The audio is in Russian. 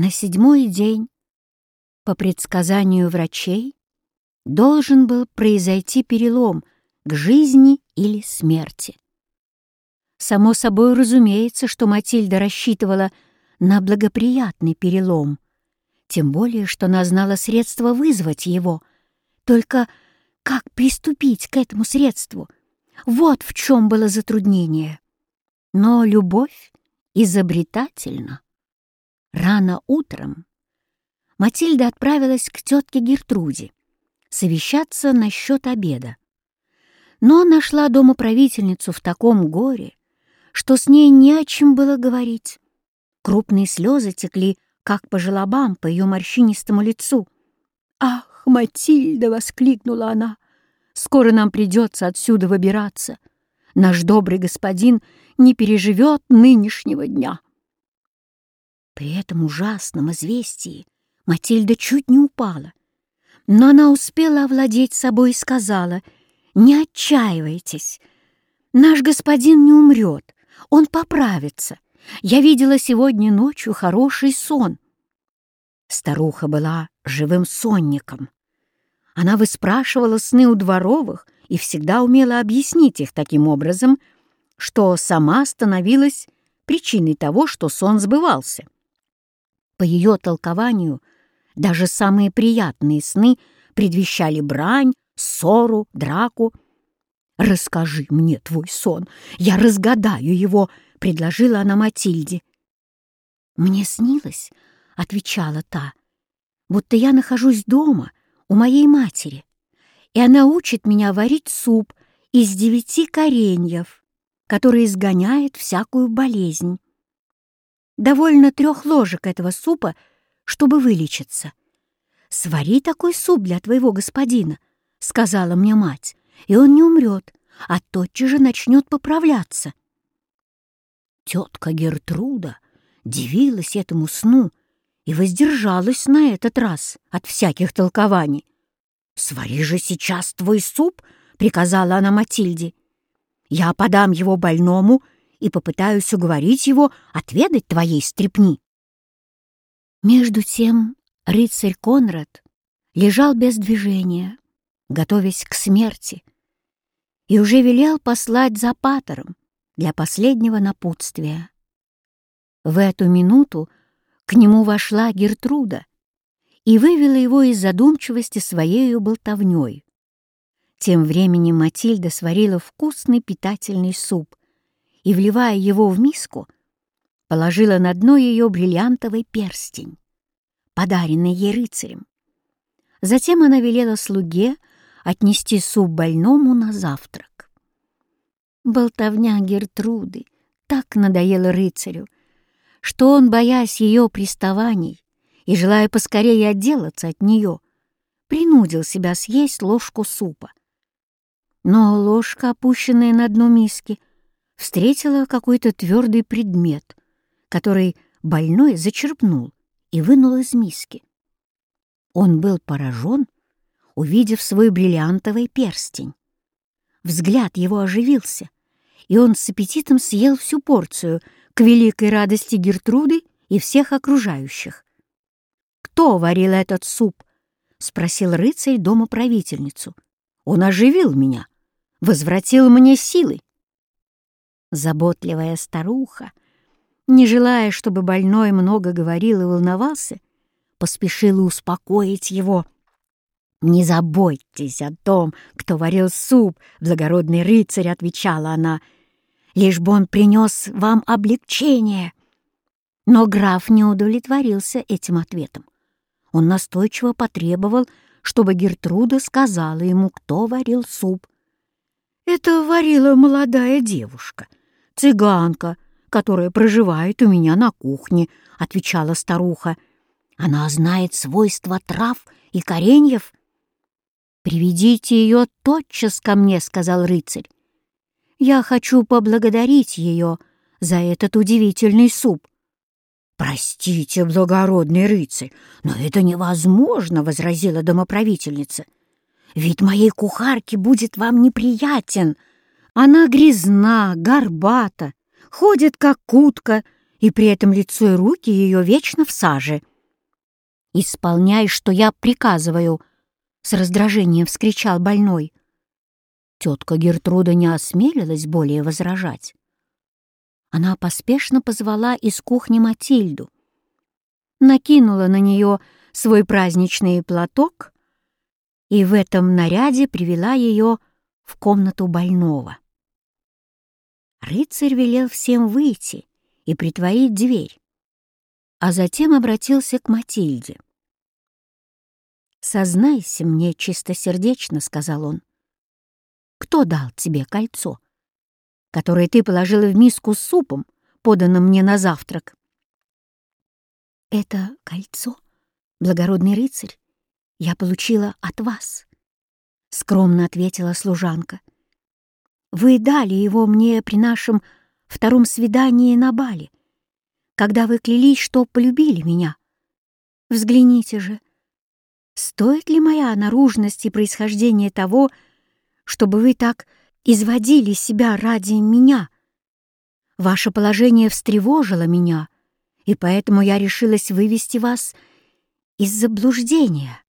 На седьмой день, по предсказанию врачей, должен был произойти перелом к жизни или смерти. Само собой разумеется, что Матильда рассчитывала на благоприятный перелом, тем более, что она знала средства вызвать его. Только как приступить к этому средству? Вот в чем было затруднение. Но любовь изобретательна. Рано утром Матильда отправилась к тетке Гертруде совещаться насчет обеда. Но нашла дома правительницу в таком горе, что с ней не о чем было говорить. Крупные слезы текли, как по желобам, по ее морщинистому лицу. «Ах, Матильда!» — воскликнула она. «Скоро нам придется отсюда выбираться. Наш добрый господин не переживет нынешнего дня». При этом ужасном известии Матильда чуть не упала. Но она успела овладеть собой и сказала, «Не отчаивайтесь, наш господин не умрет, он поправится. Я видела сегодня ночью хороший сон». Старуха была живым сонником. Она выспрашивала сны у дворовых и всегда умела объяснить их таким образом, что сама становилась причиной того, что сон сбывался. По ее толкованию, даже самые приятные сны предвещали брань, ссору, драку — «Расскажи мне твой сон, я разгадаю его», — предложила она Матильде. «Мне снилось», — отвечала та, «будто я нахожусь дома у моей матери, и она учит меня варить суп из девяти кореньев, который изгоняет всякую болезнь. Довольно трех ложек этого супа, чтобы вылечиться. «Свари такой суп для твоего господина», — сказала мне мать и он не умрет, а тотчас же начнет поправляться. Тетка Гертруда дивилась этому сну и воздержалась на этот раз от всяких толкований. «Свари же сейчас твой суп», — приказала она Матильде. «Я подам его больному и попытаюсь уговорить его отведать твоей стрепни». Между тем рыцарь Конрад лежал без движения, готовясь к смерти, и уже велел послать за патером для последнего напутствия. В эту минуту к нему вошла Гертруда и вывела его из задумчивости своею болтовней. Тем временем Матильда сварила вкусный питательный суп и, вливая его в миску, положила на дно ее бриллиантовый перстень, подаренный ей рыцарем. Затем она велела слуге отнести суп больному на завтрак. Болтовня Гертруды так надоела рыцарю, что он, боясь ее приставаний и желая поскорее отделаться от нее, принудил себя съесть ложку супа. Но ложка, опущенная на дно миски, встретила какой-то твердый предмет, который больной зачерпнул и вынул из миски. Он был поражен увидев свой бриллиантовый перстень. Взгляд его оживился, и он с аппетитом съел всю порцию к великой радости Гертруды и всех окружающих. «Кто варил этот суп?» — спросил рыцарь дома правительницу. «Он оживил меня, возвратил мне силы». Заботливая старуха, не желая, чтобы больной много говорил и волновался, поспешила успокоить его — «Не заботьтесь о том, кто варил суп, благородный рыцарь», — отвечала она, «лишь бы он принес вам облегчение». Но граф не удовлетворился этим ответом. Он настойчиво потребовал, чтобы Гертруда сказала ему, кто варил суп. «Это варила молодая девушка, цыганка, которая проживает у меня на кухне», — отвечала старуха. «Она знает свойства трав и кореньев «Приведите ее тотчас ко мне», — сказал рыцарь. «Я хочу поблагодарить ее за этот удивительный суп». «Простите, благородный рыцарь, но это невозможно», — возразила домоправительница. «Ведь моей кухарке будет вам неприятен. Она грязна, горбата, ходит как кутка, и при этом лицо и руки ее вечно в саже». «Исполняй, что я приказываю!» — с раздражением вскричал больной. Тетка Гертруда не осмелилась более возражать. Она поспешно позвала из кухни Матильду, накинула на нее свой праздничный платок и в этом наряде привела ее в комнату больного. Рыцарь велел всем выйти и притворить дверь, а затем обратился к Матильде. «Сознайся мне чистосердечно», — сказал он, — «кто дал тебе кольцо, которое ты положила в миску с супом, поданным мне на завтрак?» «Это кольцо, благородный рыцарь, я получила от вас», — скромно ответила служанка. «Вы дали его мне при нашем втором свидании на бале, когда вы клялись, что полюбили меня. Взгляните же, стоит ли моя наружность и происхождение того, чтобы вы так изводили себя ради меня? Ваше положение встревожило меня, и поэтому я решилась вывести вас из заблуждения.